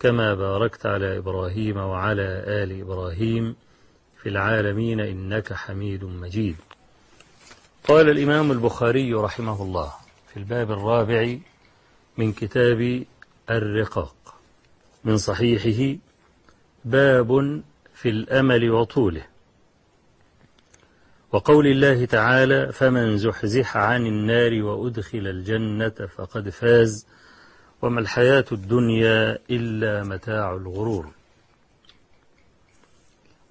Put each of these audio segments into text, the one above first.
كما باركت على إبراهيم وعلى آل إبراهيم في العالمين إنك حميد مجيد. قال الإمام البخاري رحمه الله في الباب الرابع من كتاب الرقاق من صحيحه باب في الأمل وطوله. وقول الله تعالى فمن زحزح عن النار وأدخل الجنة فقد فاز وما الحياة الدنيا إلا متاع الغرور.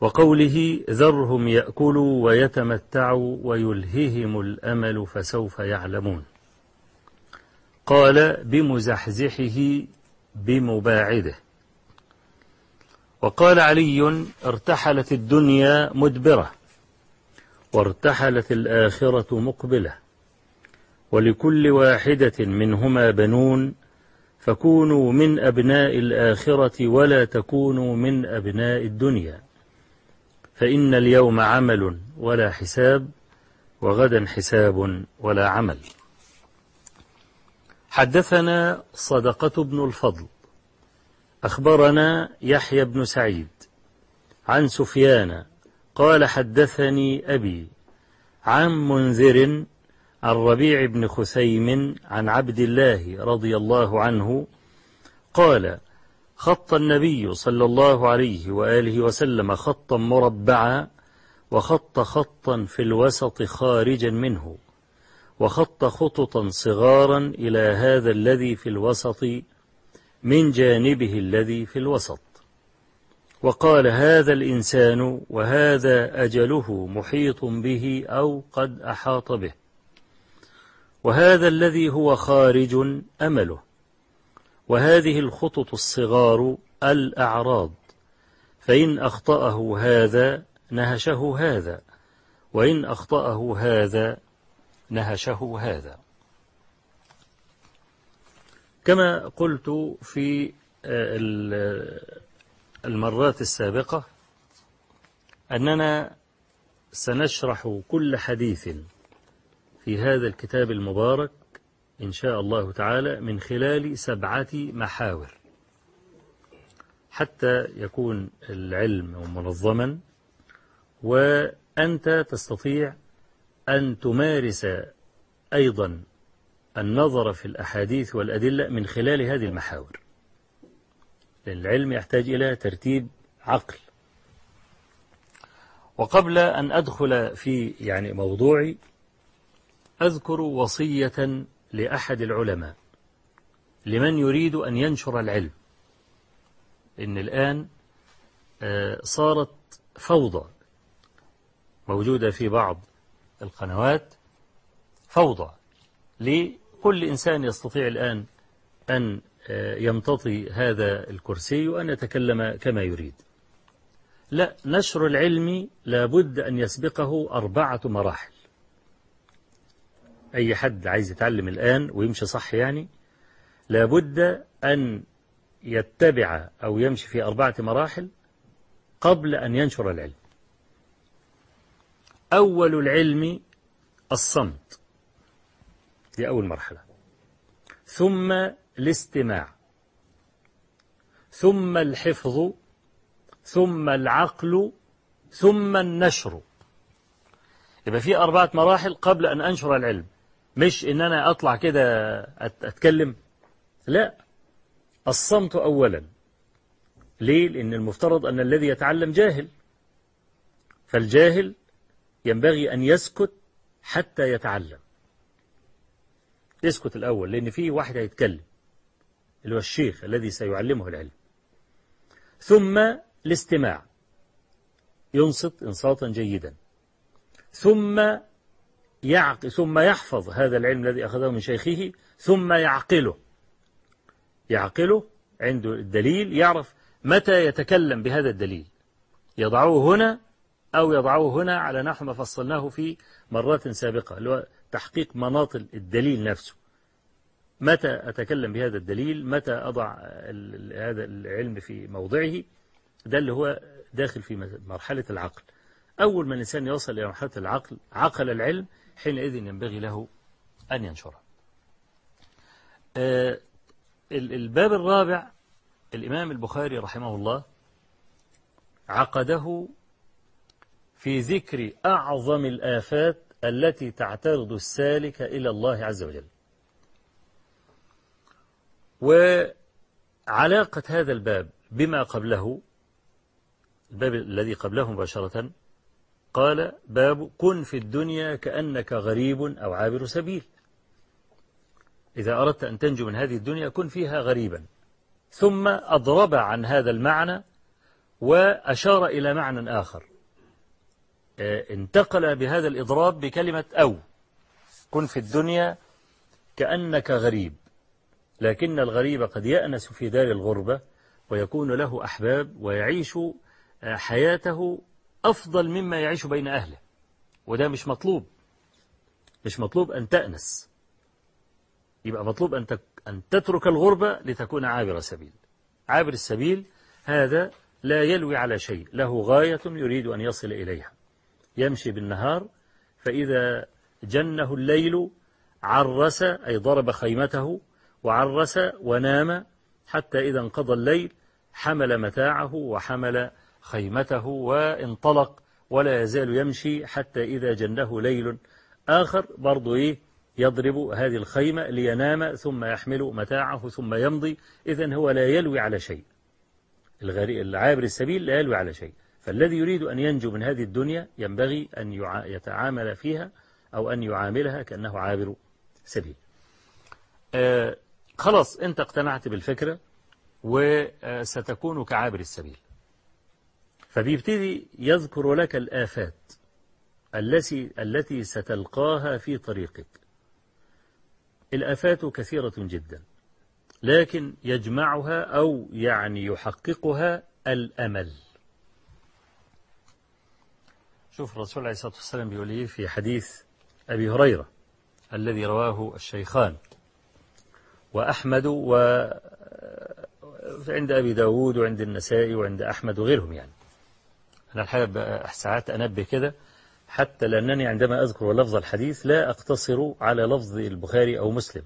وقوله ذرهم يأكلوا ويتمتعوا ويلههم الأمل فسوف يعلمون. قال بمزحزحه بمباعده. وقال علي ارتحلت الدنيا مدبرة وارتحلت الآخرة مقبلة. ولكل واحدة منهما بنون فكونوا من أبناء الآخرة ولا تكونوا من أبناء الدنيا. فإن اليوم عمل ولا حساب وغدا حساب ولا عمل. حدثنا صدقة بن الفضل. أخبرنا يحيى بن سعيد عن سفيان قال حدثني أبي عن منذر عن ربيع بن خثيم عن عبد الله رضي الله عنه قال خط النبي صلى الله عليه وآله وسلم خطا مربعا وخط خطا في الوسط خارجا منه وخط خططا صغارا إلى هذا الذي في الوسط من جانبه الذي في الوسط. وقال هذا الإنسان وهذا أجله محيط به أو قد أحاط به. وهذا الذي هو خارج أمله. وهذه الخطط الصغار الأعراض. فإن أخطأه هذا نهشه هذا. وإن أخطأه هذا نهشه هذا. كما قلت في المرات السابقة أننا سنشرح كل حديث في هذا الكتاب المبارك إن شاء الله تعالى من خلال سبعة محاور. حتى يكون العلم منظما وأنت تستطيع أن تمارس أيضا النظر في الأحاديث والأدلة من خلال هذه المحاور. العلم يحتاج إلى ترتيب عقل. وقبل أن أدخل في يعني موضوعي أذكر وصية لأحد العلماء لمن يريد أن ينشر العلم. إن الآن صارت فوضى موجودة في بعض القنوات فوضى لكل إنسان يستطيع الآن أن يمتطي هذا الكرسي وأن يتكلم كما يريد. لا نشر العلم لابد أن يسبقه أربعة مراحل. أي حد عايز يتعلم الآن ويمشي صح يعني لابد أن يتبع أو يمشي في أربعة مراحل قبل أن ينشر العلم. أول العلم الصمت دي أول مرحلة. ثم الاستماع. ثم الحفظ. ثم العقل. ثم النشر. يبقى في أربعة مراحل قبل أن أنشر العلم. مش إن أنا أطلع كده أتكلم؟ لا. الصمت أولا. ليه؟ لأن المفترض أن الذي يتعلم جاهل. فالجاهل ينبغي أن يسكت حتى يتعلم. يسكت الأول لأن فيه واحد هيتكلم اللي هو الشيخ الذي سيعلمه العلم. ثم الاستماع. ينصت إنصاتا جيدا. ثم يعق ثم يحفظ هذا العلم الذي أخذه من شيخه ثم يعقله. يعقله عنده الدليل يعرف متى يتكلم بهذا الدليل. يضعه هنا أو يضعه هنا على نحو ما فصلناه في مرات سابقة اللي هو تحقيق مناط الدليل نفسه. متى أتكلم بهذا الدليل؟ متى أضع هذا العلم في موضعه؟ ده اللي هو داخل في مرحلة العقل. أول ما الإنسان يوصل إلى مرحلة العقل عقل العلم حينئذ ينبغي له أن ينشره. آه، الباب الرابع الإمام البخاري رحمه الله عقده في ذكر أعظم الآفات التي تعترض السالك إلى الله عز وجل. وعلاقة هذا الباب بما قبله الباب الذي قبله مباشرة قال باب كن في الدنيا كأنك غريب أو عابر سبيل. إذا أردت أن تنجو من هذه الدنيا كن فيها غريبا. ثم أضرب عن هذا المعنى وأشار إلى معنى آخر. آه، انتقل بهذا الإضراب بكلمة أو. كن في الدنيا كأنك غريب. لكن الغريب قد يأنس في دار الغربة ويكون له أحباب ويعيش آه، حياته أفضل مما يعيش بين أهله. وده مش مطلوب. مش مطلوب أن تأنس. يبقى مطلوب أن أن تترك الغربة لتكون عابر سبيل عابر السبيل هذا لا يلوي على شيء. له غاية يريد أن يصل إليها. يمشي بالنهار فإذا جنه الليل عرس أي ضرب خيمته وعرس ونام حتى إذا انقضى الليل حمل متاعه وحمل خيمته وانطلق ولا يزال يمشي حتى إذا جنه ليل آخر برضو إيه يضرب هذه الخيمة لينام ثم يحمل متاعه ثم يمضي. إذا هو لا يلوي على شيء. العابر السبيل لا يلوي على شيء. فالذي يريد أن ينجو من هذه الدنيا ينبغي أن يتعامل فيها أو أن يعاملها كأنه عابر سبيل. آه خلاص أنت اقتنعت بالفكرة وستكون كعابر السبيل. فبيبتدي يذكر لك الآفات التي التي ستلقاها في طريقك. الآفات كثيرة جدا لكن يجمعها أو يعني يحققها الأمل. شوف الرسول عليه الصلاة والسلام بيقول إيه في حديث أبي هريرة الذي رواه الشيخان. وأحمد و عند أبي داود وعند النسائي وعند أحمد وغيرهم يعني. أنا الحقيقة ساعات أنبه كده حتى لأنني عندما أذكر لفظ الحديث لا أقتصر على لفظ البخاري أو مسلم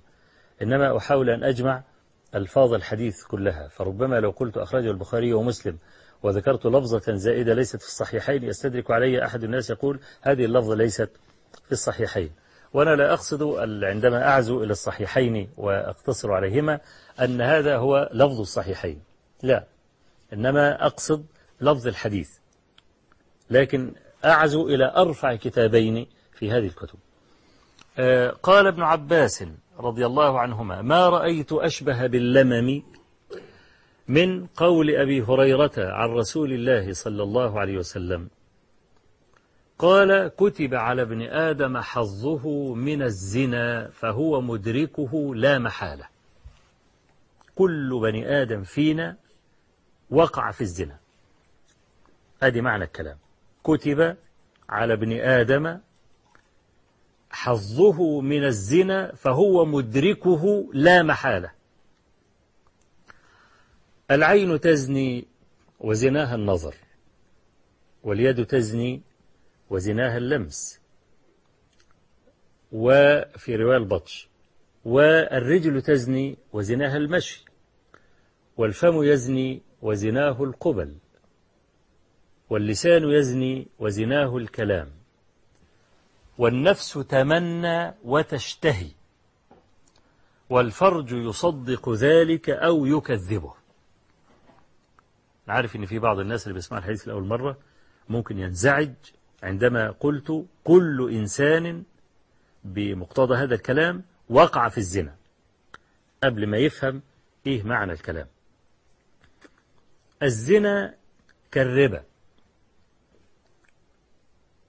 إنما أحاول أن أجمع ألفاظ الحديث كلها. فربما لو قلت أخرجه البخاري ومسلم وذكرت لفظة زائدة ليست في الصحيحين يستدرك علي أحد الناس يقول هذه اللفظة ليست في الصحيحين. وأنا لا أقصد عندما أعزو إلى الصحيحين وأقتصر عليهما أن هذا هو لفظ الصحيحين. لا إنما أقصد لفظ الحديث. لكن أعزو إلى أرفع كتابين في هذه الكتب. آه، قال ابن عباس رضي الله عنهما ما رأيت أشبه باللمم من قول أبي هريرة عن رسول الله صلى الله عليه وسلم. قال كتب على ابن آدم حظه من الزنا فهو مدركه لا محالة. كل بني آدم فينا وقع في الزنا. هذه معنى الكلام. كتب على ابن آدم حظه من الزنا فهو مدركه لا محالة. العين تزني وزناها النظر واليد تزني وزناها اللمس. وفي رواية البطش والرجل تزني وزناها المشي والفم يزني وزناه القبل. واللسان يزني وزناه الكلام. والنفس تمنى وتشتهي. والفرج يصدق ذلك أو يكذبه. عارف إن في بعض الناس اللي بيسمع الحديث لأول مرة ممكن ينزعج عندما قلت كل إنسان بمقتضى هذا الكلام وقع في الزنا قبل ما يفهم إيه معنى الكلام. الزنا كالربا.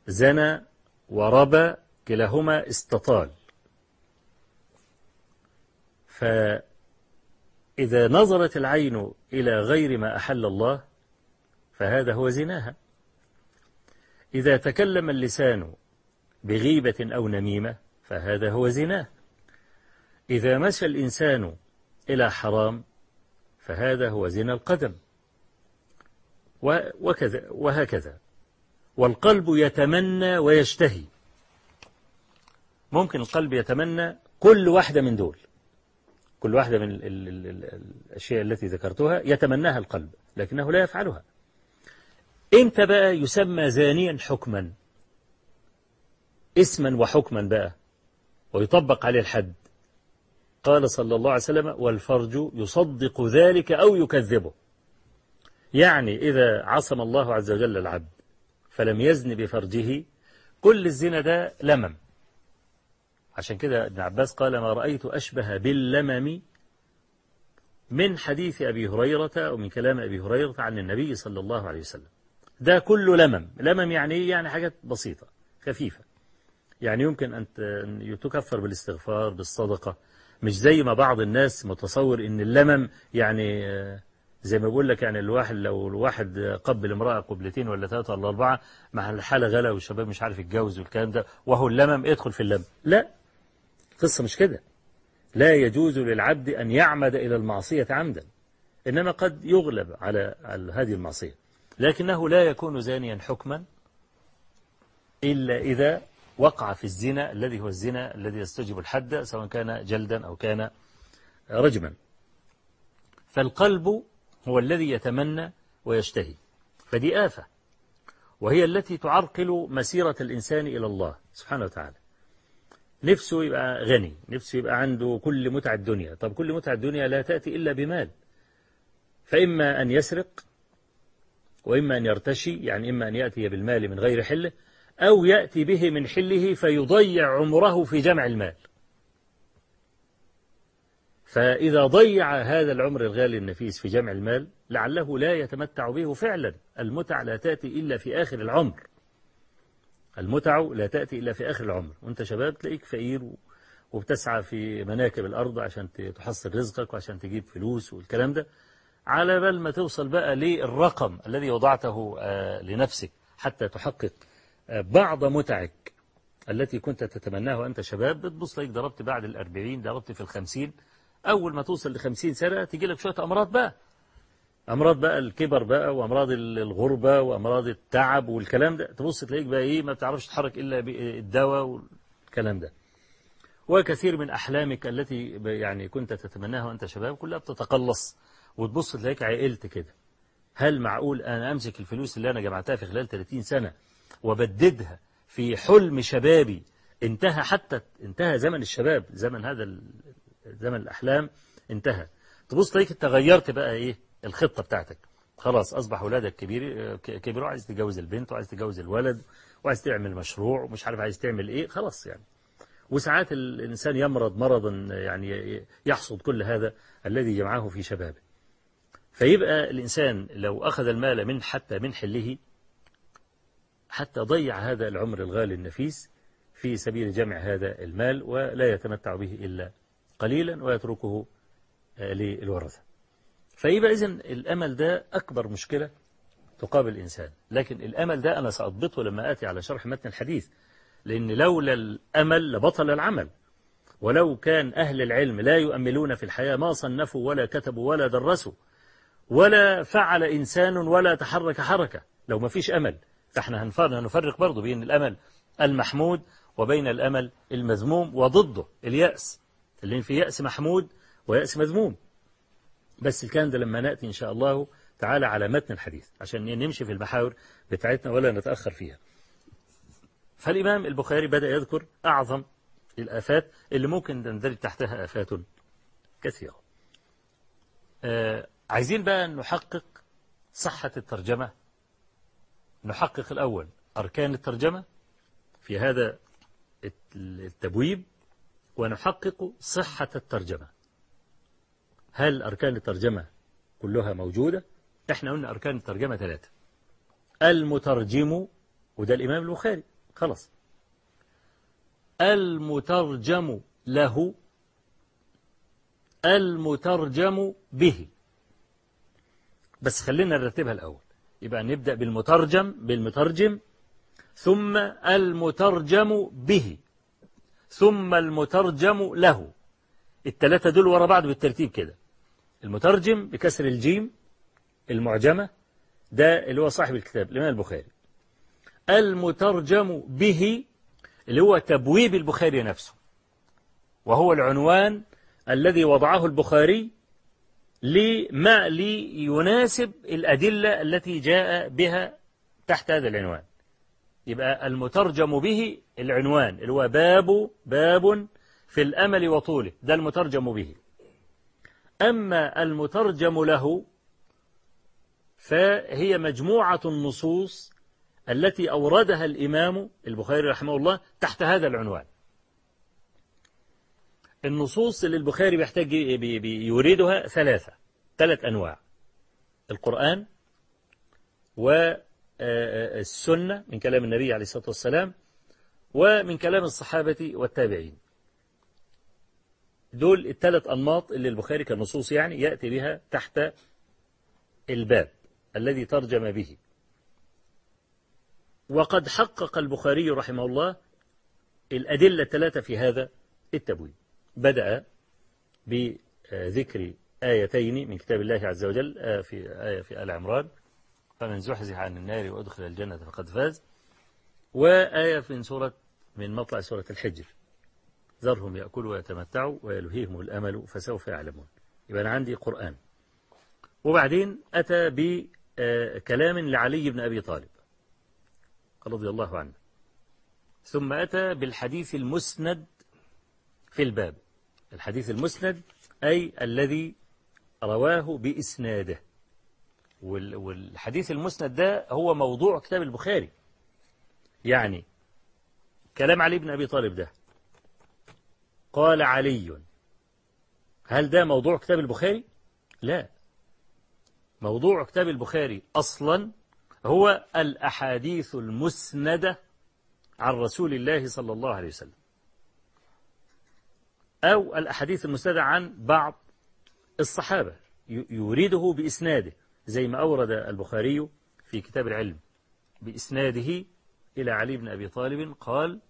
زنى وربى كلاهما استطال. فإذا نظرت العين إلى غير ما أحل الله فهذا هو زناها. إذا تكلم اللسان بغيبة أو نميمة فهذا هو زناه. إذا مشى الإنسان إلى حرام فهذا هو زنا القدم. وكذا وهكذا. والقلب يتمنى ويشتهي. ممكن القلب يتمنى كل واحدة من دول. كل واحدة من ال ال ال الأشياء التي ذكرتها يتمناها القلب لكنه لا يفعلها. إمتى بقى يسمى زانيا حكما؟ اسما وحكما بقى ويطبق عليه الحد. قال صلى الله عليه وسلم والفرج يصدق ذلك أو يكذبه. يعني إذا عصم الله عز وجل العبد فلم يزن بفرجه كل الزنا ده لمم. عشان كده ابن عباس قال ما رأيت أشبه باللمم من حديث أبي هريرة أو من كلام أبي هريرة عن النبي صلى الله عليه وسلم. ده كله لمم. لمم يعني إيه؟ يعني حاجات بسيطة خفيفة. يعني يمكن أن تكفر بالاستغفار بالصدقة. مش زي ما بعض الناس متصور إن اللمم يعني زي ما بقول لك يعني الواحد لو الواحد قبل امرأة قبلتين ولا ثلاثة ولا أربعة مع الحالة غلا والشباب مش عارف يتجوز والكلام ده وهو اللمم ادخل في اللمم. لا قصة مش كده. لا يجوز للعبد أن يعمد إلى المعصية عمدا. إنما قد يغلب على هذه المعصية. لكنه لا يكون زانيا حكما إلا إذا وقع في الزنا الذي هو الزنا الذي يستجب الحد سواء كان جلدا أو كان رجما. فالقلب هو الذي يتمنى ويشتهي. فدي آفة. وهي التي تعرقل مسيرة الإنسان إلى الله سبحانه وتعالى. نفسه يبقى غني. نفسه يبقى عنده كل متع الدنيا. طب كل متع الدنيا لا تأتي إلا بمال. فإما أن يسرق وإما أن يرتشي يعني إما أن يأتي بالمال من غير حله أو يأتي به من حله فيضيع عمره في جمع المال. فإذا ضيع هذا العمر الغالي النفيس في جمع المال لعله لا يتمتع به فعلا. المتع لا تأتي إلا في آخر العمر. المتع لا تأتي إلا في آخر العمر. وأنت شباب تلاقيك فقير وبتسعى في مناكب الأرض عشان تحصل رزقك وعشان تجيب فلوس والكلام ده. على بال ما توصل بقى للرقم الذي وضعته لنفسك حتى تحقق بعض متعك التي كنت تتمناه وأنت شباب. بتبص لك ضربت بعد الأربعين ضربت في الخمسين أول ما توصل لخمسين سنة تيجي لك شوية أمراض بقى. أمراض بقى الكبر بقى وأمراض الغربة وأمراض التعب والكلام ده. تبص تلاقيك بقى إيه ما بتعرفش تتحرك إلا بالدواء والكلام ده. وكثير من أحلامك التي يعني كنت تتمناها وأنت شباب كلها بتتقلص. وتبص تلاقيك عقلت كده. هل معقول أنا أمسك الفلوس اللي أنا جمعتها في خلال 30 سنة وبددها في حلم شبابي؟ انتهى حتى انتهى زمن الشباب زمن هذا زمن الأحلام انتهى. تبص تلاقيك تغيرت بقى إيه؟ الخطة بتاعتك. خلاص أصبح أولادك كبير كبروا عايز تتجوز البنت وعايز تتجوز الولد وعايز تعمل مشروع ومش عارف عايز تعمل إيه خلاص يعني. وساعات الإنسان يمرض مرضا يعني يحصد كل هذا الذي جمعه في شبابه. فيبقى الإنسان لو أخذ المال من حتى من حله حتى ضيع هذا العمر الغالي النفيس في سبيل جمع هذا المال ولا يتمتع به إلا قليلا ويتركه للورثة. فيبقى إذن الأمل ده أكبر مشكلة تقابل الإنسان. لكن الأمل ده أنا سأضبطه لما آتي على شرح متن الحديث. لأن لولا الأمل لبطل العمل. ولو كان أهل العلم لا يؤملون في الحياة ما صنفوا ولا كتبوا ولا درسوا. ولا فعل إنسان ولا تحرك حركة. لو ما فيش أمل. فإحنا هنفرق برضه بين الأمل المحمود وبين الأمل المذموم وضده اليأس. اللي في يأس محمود ويأس مذموم. بس الكلام ده لما نأتي إن شاء الله تعالى على متن الحديث عشان نمشي في المحاور بتاعتنا ولا نتأخر فيها. فالإمام البخاري بدأ يذكر أعظم الآفات اللي ممكن تندرج تحتها آفات كثيرة. آه عايزين بقى نحقق صحة الترجمة؟ نحقق الأول أركان الترجمة في هذا التبويب. ونحقق صحة الترجمة. هل أركان الترجمة كلها موجودة؟ إحنا قلنا أركان الترجمة ثلاثة. المترجم وده الإمام البخاري. خلاص. المترجم له المترجم به. بس خلينا نرتبها الأول. يبقى نبدأ بالمترجم بالمترجم ثم المترجم به. ثم المترجم له. الثلاثة دول ورا بعض بالترتيب كده. المترجم بكسر الجيم المعجمة ده اللي هو صاحب الكتاب الإمام البخاري. المترجم به اللي هو تبويب البخاري نفسه وهو العنوان الذي وضعه البخاري لما ليناسب الأدلة التي جاء بها تحت هذا العنوان. يبقى المترجم به العنوان اللي هو باب باب في الأمل وطوله ده المترجم به. أما المترجم له فهي مجموعة النصوص التي أوردها الإمام البخاري رحمه الله تحت هذا العنوان. النصوص اللي البخاري بيحتاج يريدها ثلاثة ثلاث أنواع. القرآن والسنة من كلام النبي عليه الصلاة والسلام ومن كلام الصحابة والتابعين. دول الثلاث أنماط اللي البخاري كالنصوص يعني يأتي بها تحت الباب الذي ترجم به. وقد حقق البخاري رحمه الله الأدلة الثلاثة في هذا التبويب. بدأ بذكر آيتين من كتاب الله عز وجل آية في آية في آل عمران فمن زحزح عن النار وأدخل الجنة فقد فاز. وآية في سورة من مطلع سورة الحجر. ذرهم يأكلوا ويتمتعوا ويلهيهم الأمل فسوف يعلمون. يبقى أنا عندي قرآن. وبعدين أتى بكلام لعلي بن أبي طالب رضي الله عنه. ثم أتى بالحديث المسند في الباب. الحديث المسند أي الذي رواه بإسناده. والحديث المسند ده هو موضوع كتاب البخاري. يعني كلام علي بن أبي طالب ده. قال علي. هل ده موضوع كتاب البخاري؟ لا. موضوع كتاب البخاري أصلا هو الأحاديث المسندة عن رسول الله صلى الله عليه وسلم. أو الأحاديث المسندة عن بعض الصحابة. يريده بإسناده. زي ما أورد البخاري في كتاب العلم بإسناده إلى علي بن أبي طالب قال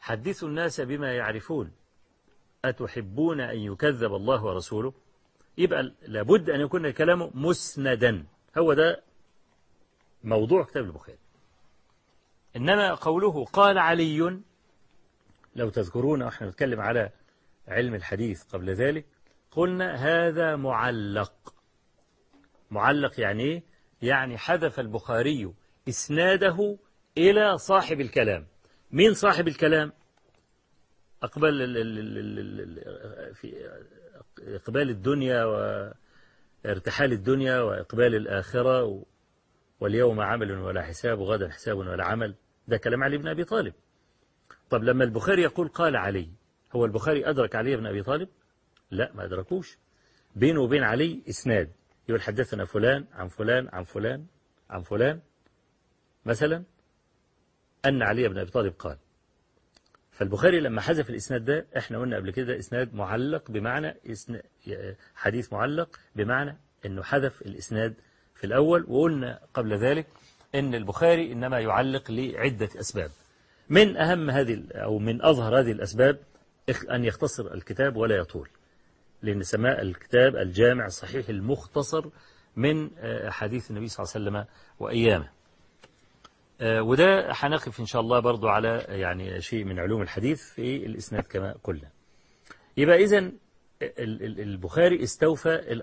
حدثوا الناس بما يعرفون أتحبون أن يكذب الله ورسوله؟ يبقى لابد أن يكون الكلام مسندا. هو ده موضوع كتاب البخاري. إنما قوله قال علي لو تذكرون إحنا نتكلم على علم الحديث قبل ذلك قلنا هذا معلق. معلق يعني إيه؟ يعني حذف البخاري إسناده إلى صاحب الكلام. مين صاحب الكلام؟ أقبال في إقبال الدنيا وارتحال الدنيا وإقبال الآخرة واليوم عمل ولا حساب وغدا حساب ولا عمل. ده كلام علي بن أبي طالب. طب لما البخاري يقول قال علي هو البخاري أدرك علي بن أبي طالب؟ لا ما أدركوش. بينه وبين علي إسناد. يقول حدثنا فلان عن فلان عن فلان عن فلان. مثلا أن علي بن أبي طالب قال فالبخاري لما حذف الإسناد ده إحنا قلنا قبل كده إسناد معلق بمعنى حديث معلق بمعنى أنه حذف الإسناد في الأول وقلنا قبل ذلك أن البخاري إنما يعلق لعدة أسباب. من أهم هذه أو من أظهر هذه الأسباب أن يختصر الكتاب ولا يطول. لأن سماء الكتاب الجامع الصحيح المختصر من حديث النبي صلى الله عليه وسلم وأيامه. وده هنقف إن شاء الله برضو على يعني شيء من علوم الحديث في الإسناد كما قلنا. يبقى إذن البخاري استوفى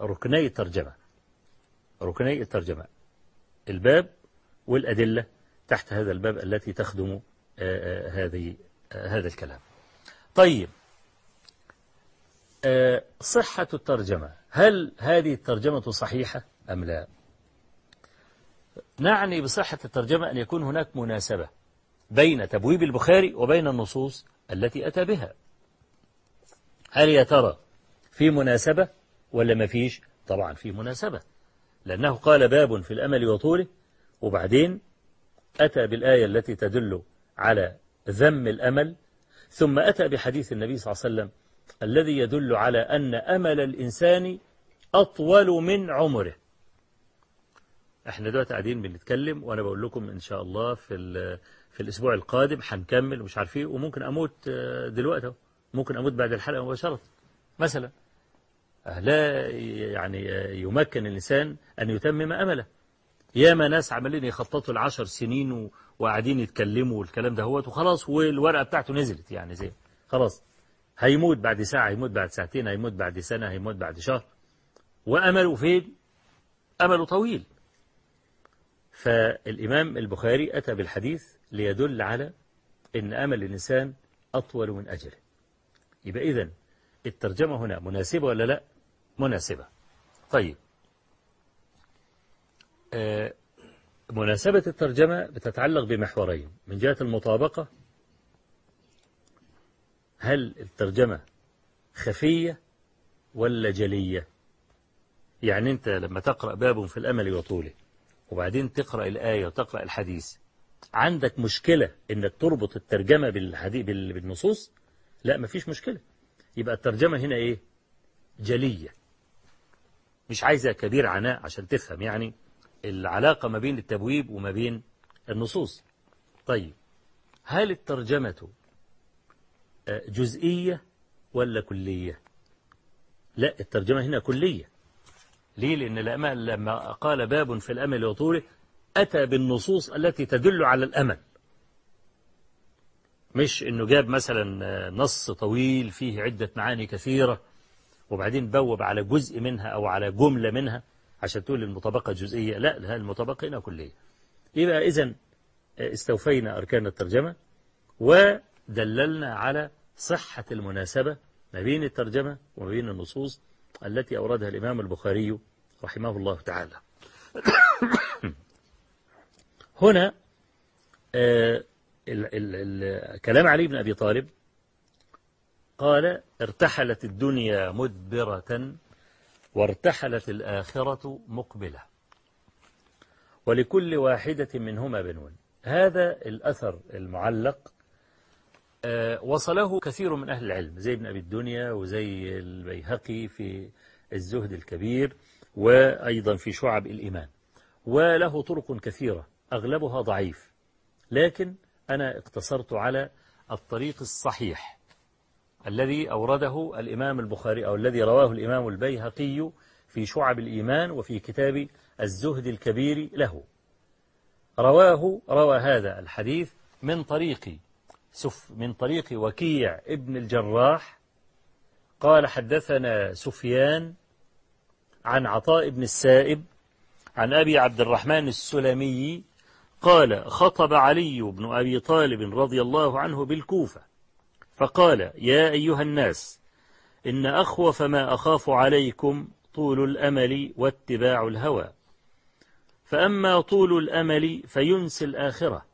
ركني الترجمة. ركني الترجمة. الباب والأدلة تحت هذا الباب التي تخدم هذه هذا الكلام. طيب صحة الترجمة. هل هذه الترجمة صحيحة أم لا؟ نعني بصحة الترجمة أن يكون هناك مناسبة بين تبويب البخاري وبين النصوص التي أتى بها. هل يا ترى في مناسبة ولا ما فيش؟ طبعا في مناسبة لأنه قال باب في الأمل وطوله وبعدين أتى بالآية التي تدل على ذم الأمل ثم أتى بحديث النبي صلى الله عليه وسلم الذي يدل على أن أمل الإنسان أطول من عمره. إحنا دلوقتي قاعدين بنتكلم وأنا بقول لكم إن شاء الله في في الأسبوع القادم هنكمل ومش عارف إيه وممكن أموت دلوقتي ممكن أموت بعد الحلقة مباشرة. مثلا لا يعني يمكن الإنسان أن يتمم أمله. ياما ناس عمالين يخططوا العشر سنين وقاعدين يتكلموا والكلام ده هو وخلاص والورقة بتاعته نزلت يعني زي خلاص. هيموت بعد ساعة هيموت بعد ساعتين هيموت بعد سنة هيموت بعد شهر. وأمله فين؟ أمله طويل. فالإمام البخاري أتى بالحديث ليدل على أن أمل الإنسان أطول من أجله. يبقى إذن الترجمة هنا مناسبة ولا لا؟ مناسبة. طيب. آه مناسبة الترجمة بتتعلق بمحورين. من جهة المطابقة هل الترجمة خفية ولا جلية؟ يعني أنت لما تقرأ باب في الأمل وطوله وبعدين تقرأ الآية وتقرأ الحديث عندك مشكلة انك تربط الترجمة بالحديث بالنصوص؟ لا مفيش مشكلة. يبقى الترجمة هنا إيه؟ جلية. مش عايزة كبير عناء عشان تفهم يعني العلاقة ما بين التبويب وما بين النصوص. طيب هل الترجمة جزئية ولا كلية؟ لا الترجمة هنا كلية. ليه؟ لأن الأمل لما قال باب في الأمل وطوله أتى بالنصوص التي تدل على الأمل. مش أنه جاب مثلا نص طويل فيه عدة معاني كثيرة وبعدين بوب على جزء منها أو على جملة منها عشان تقول المطابقة جزئية. لا المطابقة هنا كلية. يبقى إذن استوفينا أركان الترجمة ودللنا على صحة المناسبة ما بين الترجمة وما بين النصوص التي أوردها الإمام البخاري رحمه الله تعالى. هنا آه كلام علي بن أبي طالب قال ارتحلت الدنيا مدبرة وارتحلت الآخرة مقبلة ولكل واحدة منهما بنون. هذا الأثر المعلق وصله كثير من أهل العلم زي ابن أبي الدنيا وزي البيهقي في الزهد الكبير وأيضا في شعب الإيمان. وله طرق كثيرة أغلبها ضعيف لكن أنا اقتصرت على الطريق الصحيح الذي أورده الإمام البخاري أو الذي رواه الإمام البيهقي في شعب الإيمان وفي كتاب الزهد الكبير له. رواه روى هذا الحديث من طريق من طريق وكيع ابن الجراح قال حدثنا سفيان عن عطاء بن السائب عن أبي عبد الرحمن السلمي قال خطب علي بن أبي طالب رضي الله عنه بالكوفة فقال يا أيها الناس إن أخوف ما أخاف عليكم طول الأمل واتباع الهوى فأما طول الأمل فينسي الآخرة.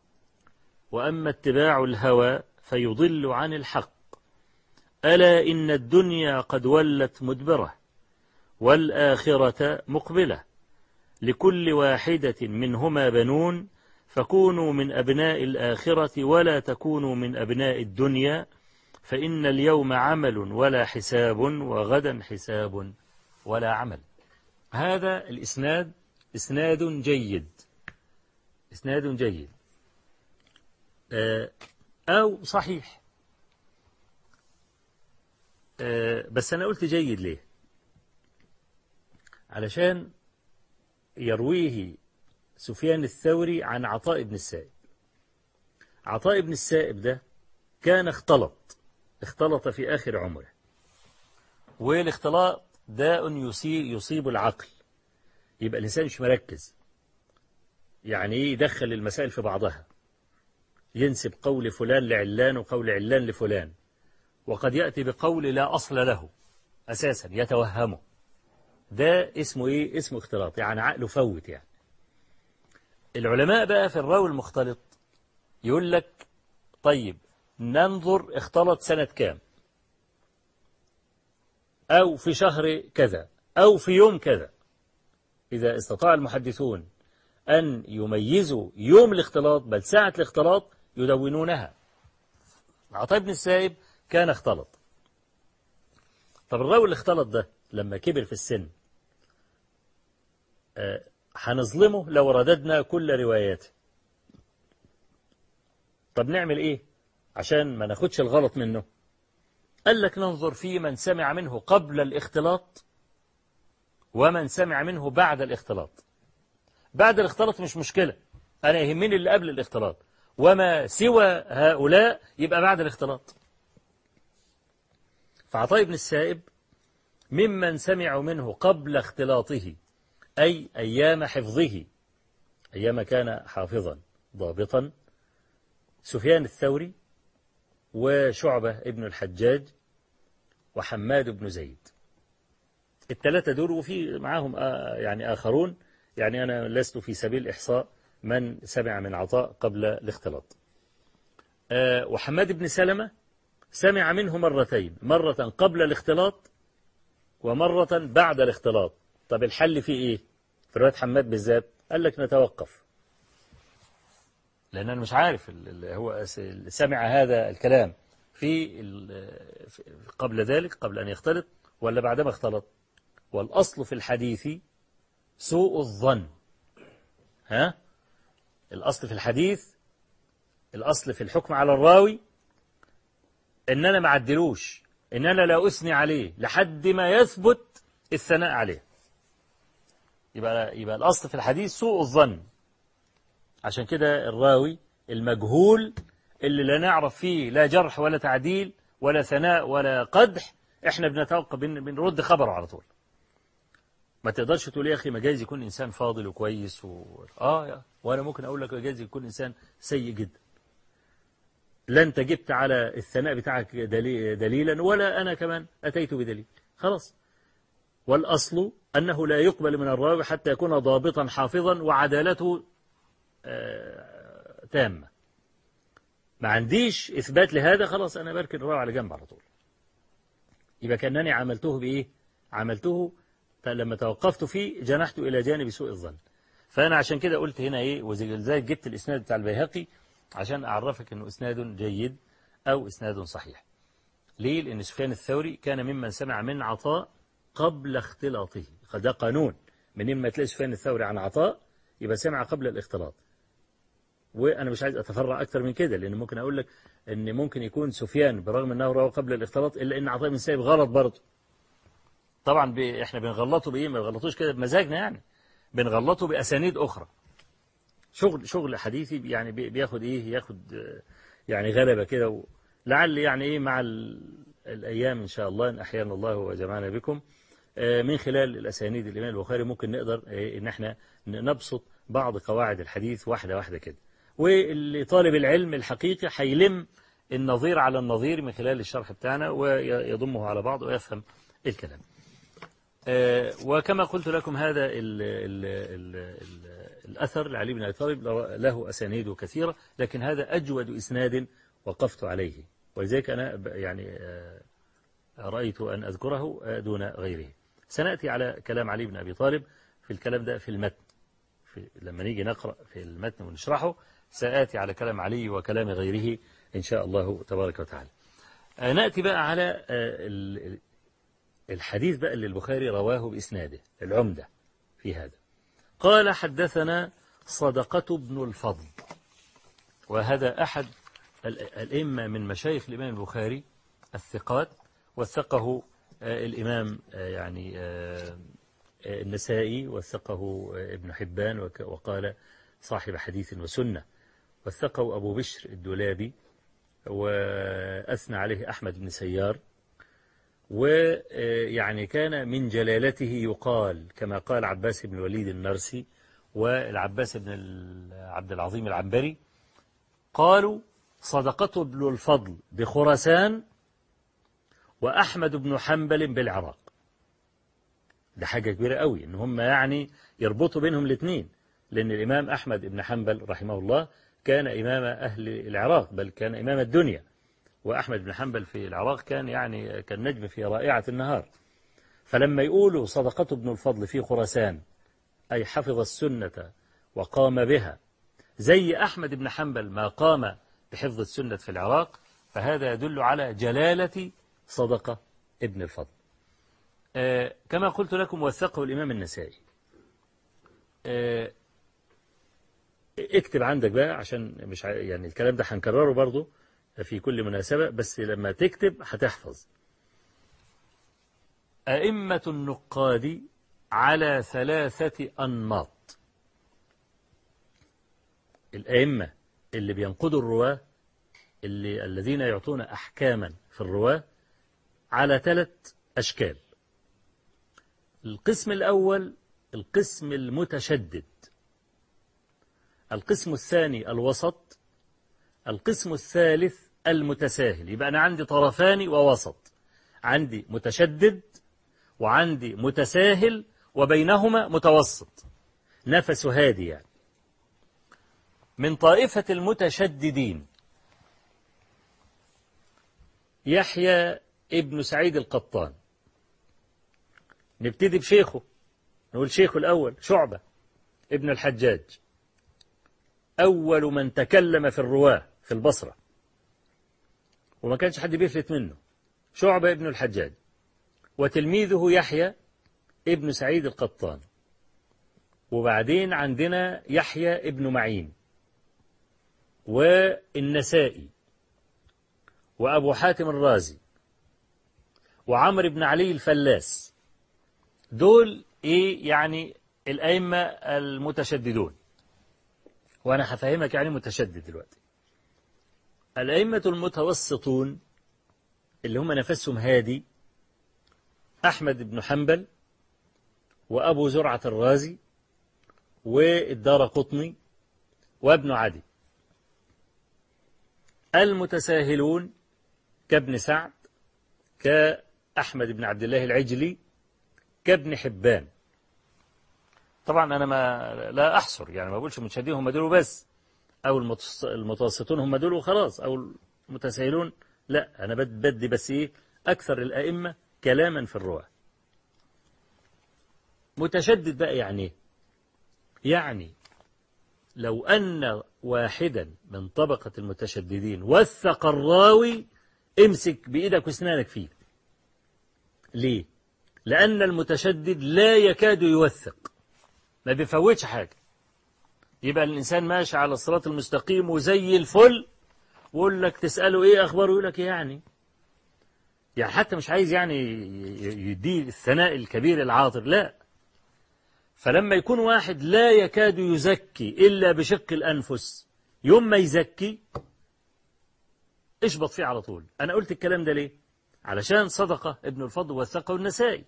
وأما اتباع الهوى فيضل عن الحق. ألا إن الدنيا قد ولت مدبرة والآخرة مقبلة. لكل واحدة منهما بنون فكونوا من أبناء الآخرة ولا تكونوا من أبناء الدنيا فإن اليوم عمل ولا حساب وغدا حساب ولا عمل. هذا الإسناد إسناد جيد. إسناد جيد. أو صحيح. بس أنا قلت جيد ليه؟ علشان يرويه سفيان الثوري عن عطاء بن السائب. عطاء بن السائب ده كان اختلط اختلط في آخر عمره. والاختلاط داء يصيب العقل. يبقى الإنسان مش مركز. يعني إيه يدخل المسائل في بعضها؟ ينسب قول فلان لعلان وقول علان لفلان. وقد يأتي بقول لا أصل له أساسا يتوهمه. ده اسمه إيه؟ اسمه اختلاط يعني عقله فوت يعني. العلماء بقى في الراوي المختلط يقول لك طيب ننظر اختلط سنة كام؟ أو في شهر كذا أو في يوم كذا. إذا استطاع المحدثون أن يميزوا يوم الاختلاط بل ساعة الاختلاط يدونونها. عطاء بن السائب كان اختلط. طب الراوي اللي اختلط ده لما كبر في السن آه، هنظلمه لو رددنا كل رواياته. طب نعمل إيه عشان ما ناخدش الغلط منه؟ قال لك ننظر في من سمع منه قبل الاختلاط ومن سمع منه بعد الاختلاط. بعد الاختلاط مش مشكلة أنا يهمني اللي قبل الاختلاط. وما سوى هؤلاء يبقى بعد الاختلاط. فعطاء بن السائب ممن سمعوا منه قبل اختلاطه أي أيام حفظه أيام كان حافظا ضابطا سفيان الثوري وشعبة ابن الحجاج وحماد بن زيد. الثلاثة دول وفي معاهم يعني آخرون يعني أنا لست في سبيل إحصاء من سمع من عطاء قبل الاختلاط. وحماد بن سلمة سمع منه مرتين مرة قبل الاختلاط ومرة بعد الاختلاط. طب الحل في إيه؟ في رواية حماد بالذات قال لك نتوقف. لأن أنا مش عارف هو سمع هذا الكلام في قبل ذلك قبل أن يختلط ولا بعدما اختلط؟ والأصل في الحديث سوء الظن. ها؟ الأصل في الحديث الأصل في الحكم على الراوي إن أنا ما عدلوش إن أنا لا أثني عليه لحد ما يثبت الثناء عليه. يبقى, يبقى الأصل في الحديث سوء الظن. عشان كده الراوي المجهول اللي لا نعرف فيه لا جرح ولا تعديل ولا ثناء ولا قدح إحنا بنتوقع بنرد خبره على طول. ما تقدرش تقول يا أخي ما جايز يكون إنسان فاضل وكويس و... آه. وأنا ممكن أقول لك جايز يكون إنسان سيء جدا. لا أنت جبت على الثناء بتاعك دليل دليلا ولا أنا كمان أتيت بدليل. خلاص. والأصل أنه لا يقبل من الراوي حتى يكون ضابطا حافظا وعدالته آه تامة. ما عنديش إثبات لهذا خلاص أنا بركن الراوي على جنب على طول. يبقى كأنني عملته بإيه؟ عملته فلما توقفت فيه جنحت إلى جانب سوء الظن. فأنا عشان كده قلت هنا إيه وزي جبت الإسناد بتاع البيهقي عشان أعرفك أنه إسناد جيد أو إسناد صحيح. ليه؟ لأن سفيان الثوري كان ممن سمع من عطاء قبل اختلاطه. ده قانون. من ما تلاقي سفيان الثوري عن عطاء يبقى سمع قبل الاختلاط. وأنا مش عايز أتفرع أكثر من كده لأن ممكن أقول لك أن ممكن يكون سفيان برغم أنه روى قبل الاختلاط إلا أن عطاء بن سايب غلط برضه. طبعا بي إحنا بنغلطه بإيه؟ ما بنغلطوش كده بمزاجنا يعني. بنغلطه بأسانيد أخرى. شغل شغل حديثي يعني بياخد إيه؟ ياخد يعني غلبة كده لعل يعني إيه؟ مع الأيام إن شاء الله إن أحيانا الله وجمعنا بكم. من خلال الأسانيد الامام البخاري ممكن نقدر إن إحنا نبسط بعض قواعد الحديث واحدة واحدة كده. واللي طالب العلم الحقيقي هيلم النظير على النظير من خلال الشرح بتاعنا ويضمه على بعض ويفهم الكلام. وكما قلت لكم هذا ال ال ال ال الأثر لعلي بن أبي طالب له أسانيد كثيرة لكن هذا أجود إسناد وقفت عليه. ولذلك أنا يعني رأيت أن أذكره دون غيره. سنأتي على كلام علي بن أبي طالب في الكلام ده في المتن. في لما نيجي نقرأ في المتن ونشرحه سآتي على كلام علي وكلام غيره إن شاء الله تبارك وتعالى. نأتي بقى على الحديث بقى اللي البخاري رواه بإسناده العمدة في هذا. قال حدثنا صدقة بن الفضل. وهذا أحد الأئمة من مشايخ الإمام البخاري الثقات وثقه الإمام يعني النسائي وثقه ابن حبان وقال صاحب حديث وسنة. وثقه أبو بشر الدولابي وأثنى عليه أحمد بن سيار. ويعني كان من جلالته يقال كما قال عباس بن الوليد النرسي والعباس بن عبد العظيم العنبري قالوا صدقته ابن الفضل بخراسان وأحمد بن حنبل بالعراق. ده حاجة كبيرة قوي إن هم يعني يربطوا بينهم الاثنين لأن الإمام أحمد بن حنبل رحمه الله كان إمام أهل العراق بل كان إمام الدنيا. وأحمد بن حنبل في العراق كان يعني كالنجم في رائعة النهار. فلما يقولوا صدقة ابن الفضل في خراسان أي حفظ السنة وقام بها زي أحمد بن حنبل ما قام بحفظ السنة في العراق فهذا يدل على جلالة صدقة ابن الفضل. آه كما قلت لكم وثقه الإمام النسائي. آه اكتب عندك بقى عشان مش يعني الكلام ده هنكرره برضه في كل مناسبة بس لما تكتب هتحفظ. أئمة النقاد على ثلاثة أنماط. الأئمة اللي بينقضوا الرواة اللي الذين يعطون أحكاما في الرواة على ثلاث أشكال. القسم الأول القسم المتشدد. القسم الثاني الوسط. القسم الثالث المتساهل. يبقى أنا عندي طرفان ووسط. عندي متشدد وعندي متساهل وبينهما متوسط. نفس هادي يعني. من طائفة المتشددين يحيى ابن سعيد القطان. نبتدي بشيخه. نقول شيخه الأول شعبة ابن الحجاج. أول من تكلم في الرواة. في البصرة. وما كانش حد بيفلت منه. شعبة ابن الحجاج. وتلميذه يحيى ابن سعيد القطان. وبعدين عندنا يحيى ابن معين. والنسائي. وأبو حاتم الرازي. وعمر بن علي الفلاس. دول إيه يعني الأئمة المتشددون. وأنا هفهمك يعني متشدد دلوقتي. الأئمة المتوسطون اللي هم نفسهم هادي أحمد بن حنبل وأبو زرعة الرازي والدار قطني وابن عدي. المتساهلون كابن سعد كأحمد بن عبد الله العجلي كابن حبان. طبعا أنا ما لا أحصر يعني ما بقولش المتشددين هم دول بس أو المتوسطون هم دول وخلاص أو المتساهلون لا أنا بدي بس إيه أكثر الأئمة كلاما في الرواة. متشدد بقى يعني يعني لو أن واحدا من طبقة المتشددين وثق الراوي امسك بإيدك واسنانك فيه. ليه؟ لأن المتشدد لا يكاد يوثق. ما بيفوتش حاجة. يبقى الإنسان ماشي على الصراط المستقيم وزي الفل ويقول لك تسأله إيه أخباره؟ يقول لك يعني؟ يعني حتى مش عايز يعني يديه الثناء الكبير العاطر لا. فلما يكون واحد لا يكاد يزكي إلا بشق الأنفس يوم ما يزكي اشبط فيه على طول. أنا قلت الكلام ده ليه؟ علشان صدقة ابن الفضل وثقه النسائي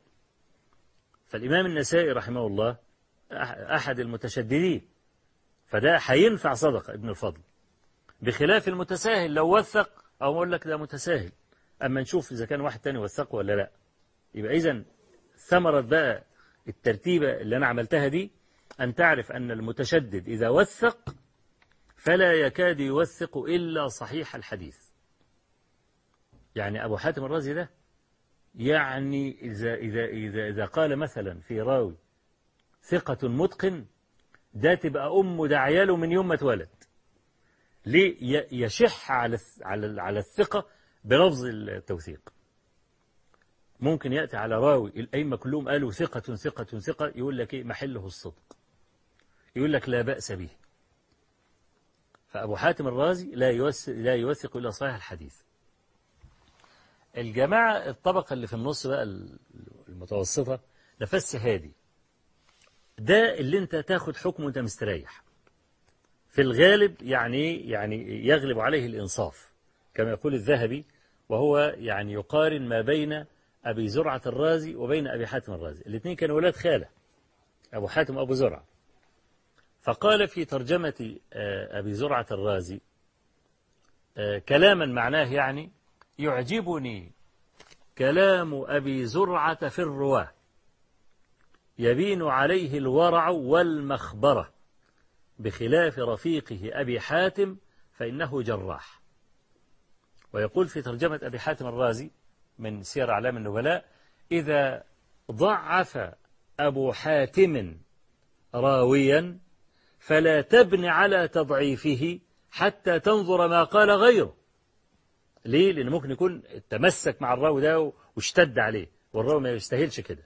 فالإمام النسائي رحمه الله أحد المتشددين. فده هينفع صدقة ابن الفضل. بخلاف المتساهل لو وثق أو أقول لك ده متساهل. أما نشوف إذا كان واحد تاني وثقه ولا لأ. يبقى إذا ثمرة بقى الترتيبة اللي أنا عملتها دي أن تعرف أن المتشدد إذا وثق فلا يكاد يوثق إلا صحيح الحديث. يعني أبو حاتم الرازي ده يعني إذا, إذا, إذا, إذا قال مثلا في راوي ثقة متقن ده تبقى أمه ده عياله من يوم ما اتولد. ليه؟ يشح على على الثقة بلفظ التوثيق. ممكن يأتي على راوي الأئمة كلهم قالوا ثقة ثقة ثقة يقول لك إيه؟ محله الصدق. يقول لك لا بأس به. فأبو حاتم الرازي لا يوثق, لا يوثق إلا صحيح الحديث. الجماعة الطبقة اللي في النص بقى المتوسطة نفس هادي. ده اللي انت تاخد حكمه وانت مستريح. في الغالب يعني يعني يغلب عليه الإنصاف كما يقول الذهبي وهو يعني يقارن ما بين أبي زرعة الرازي وبين أبي حاتم الرازي. الاثنين كانوا ولاد خالة أبو حاتم وأبو زرعة. فقال في ترجمة أبي زرعة الرازي كلاما معناه يعني يعجبني كلام أبي زرعة في الرواة. يبين عليه الورع والمخبرة بخلاف رفيقه أبي حاتم فإنه جراح. ويقول في ترجمة أبي حاتم الرازي من سير أعلام النبلاء إذا ضعف أبو حاتم راويا فلا تبن على تضعيفه حتى تنظر ما قال غيره. ليه؟ لأن ممكن يكون تمسك مع الراوي ده واشتد عليه والراوي ما يستاهلش كده.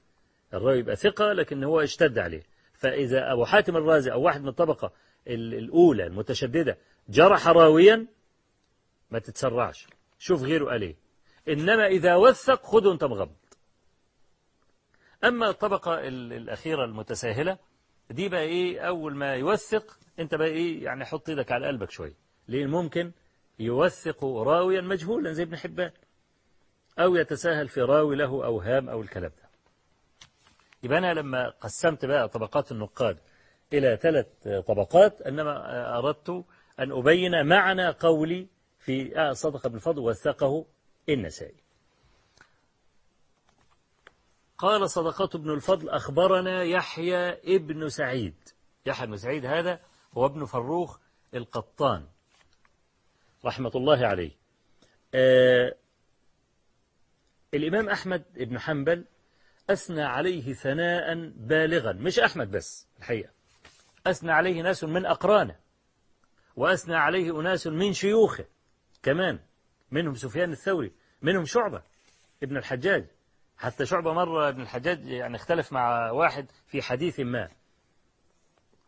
الراوي يبقى ثقة لكن هو اشتد عليه. فإذا أبو حاتم الرازي أو واحد من الطبقة الأولى المتشددة جرح راويا ما تتسرعش. شوف غيره قال إيه. إنما إذا وثق خذه أنت مغمض. أما الطبقة الأخيرة المتساهلة دي بقى إيه؟ أول ما يوثق أنت بقى إيه؟ يعني حط إيدك على قلبك شوية. ليه؟ ممكن يوثق راويا مجهولا زي ابن حبان أو يتساهل في راوي له أوهام أو الكلام ده. يبقى أنا لما قسمت بقى طبقات النقاد إلى ثلاث طبقات إنما أردت أن أبين معنى قولي في آه صدق الفضل وثقه النسائي. قال صدقة ابن الفضل أخبرنا يحيى ابن سعيد. يحيى بن سعيد هذا هو ابن فروخ القطان رحمة الله عليه. آه الإمام أحمد بن حنبل أثنى عليه ثناء بالغا. مش أحمد بس الحقيقة. أثنى عليه ناس من أقرانه وأثنى عليه أناس من شيوخه كمان منهم سفيان الثوري منهم شعبة ابن الحجاج. حتى شعبة مرة ابن الحجاج يعني اختلف مع واحد في حديث ما.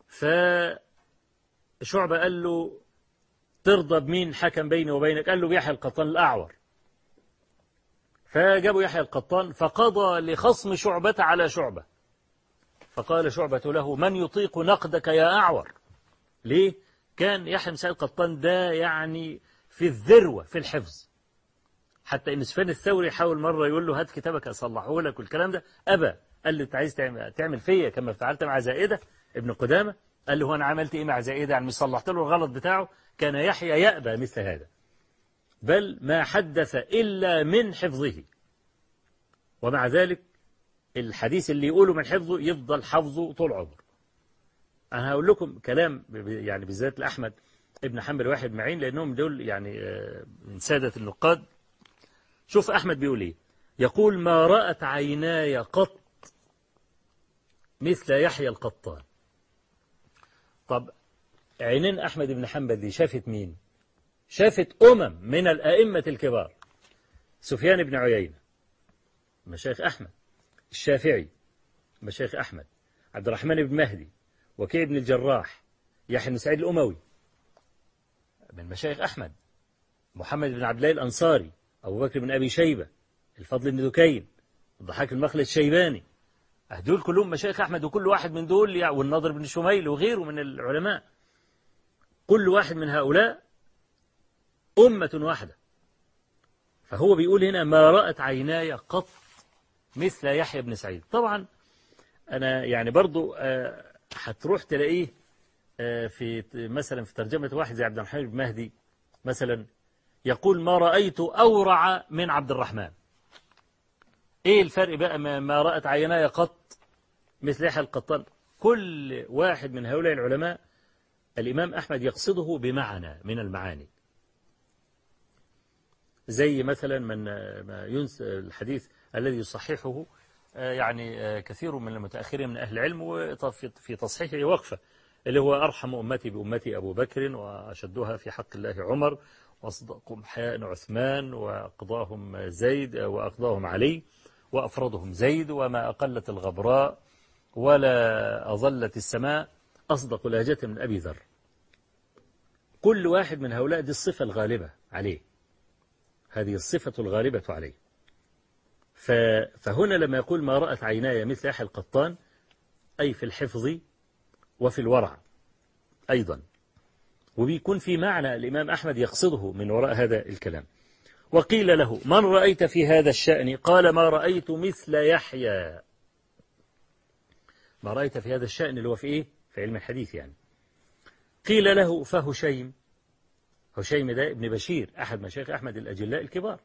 فشعبة قال له ترضى بمين حكم بيني وبينك؟ قال له بيحيى القطان الأعور. فجابوا يحيى القطان فقضى لخصم شعبة على شعبة. فقال شعبة له من يطيق نقدك يا أعور؟ ليه؟ كان يحيى سعيد القطان ده يعني في الذروة في الحفظ. حتى إن سفيان الثوري حاول مرة يقول له هات كتابك أصلحه لك والكلام ده أبى. قال له أنت عايز تعمل, تعمل فيا كما فعلت مع زائدة؟ ابن قدامة قال له هو أنا عملت إيه مع زائدة؟ يعني مش صلحت له الغلط بتاعه؟ كان يحيى يأبى مثل هذا. بل ما حدث إلا من حفظه. ومع ذلك الحديث اللي يقوله من حفظه يفضل حفظه طول عمره. أنا هقول لكم كلام يعني بالذات لأحمد ابن حنبل واحد معين لأنهم دول يعني من سادة النقاد. شوف أحمد بيقول إيه؟ يقول ما رأت عيناي قط مثل يحيى القطان. طب عينين أحمد بن حنبل دي شافت مين؟ شافت أمم من الأئمة الكبار. سفيان بن عيينة مشايخ أحمد. الشافعي مشايخ أحمد. عبد الرحمن بن مهدي وكيع بن الجراح يحيى بن سعيد الأموي. من مشايخ أحمد محمد بن عبد الله الأنصاري أبو بكر بن أبي شيبة الفضل بن دكين الضحاك المخلد الشيباني. دول كلهم مشايخ أحمد وكل واحد من دول والنضر بن شميل وغيره من العلماء. كل واحد من هؤلاء أمة واحدة. فهو بيقول هنا ما رأت عيناي قط مثل يحيى بن سعيد. طبعا أنا يعني برضو هتروح تلاقيه في مثلا في ترجمة واحد زي عبد الرحمن بن مهدي مثلا يقول ما رأيت أورع من عبد الرحمن. إيه الفرق بقى ما رأت عيناي قط مثل يحيى القطان؟ كل واحد من هؤلاء العلماء الإمام أحمد يقصده بمعنى من المعاني. زي مثلا من ينسى الحديث الذي يصححه يعني كثير من المتأخرين من أهل العلم وفي تصحيحه وقفة اللي هو أرحم أمتي بأمتي أبو بكر وأشدها في حق الله عمر وأصدقهم حياء عثمان وأقضاهم زيد وأقضاهم علي وأفرضهم زيد وما أقلت الغبراء ولا أظلت السماء أصدق لهجة من أبي ذر. كل واحد من هؤلاء دي الصفة الغالبة عليه. هذه الصفة الغالبة عليه. فهنا لما يقول ما رأت عيناي مثل يحيى القطان أي في الحفظ وفي الورع أيضا. وبيكون في معنى الإمام أحمد يقصده من وراء هذا الكلام. وقيل له من رأيت في هذا الشأن؟ قال ما رأيت مثل يحيى. ما رأيت في هذا الشأن اللي هو في إيه؟ في علم الحديث يعني. قيل له فهشيم. هشيم ده ابن بشير أحد مشايخ أحمد الأجلاء الكبار.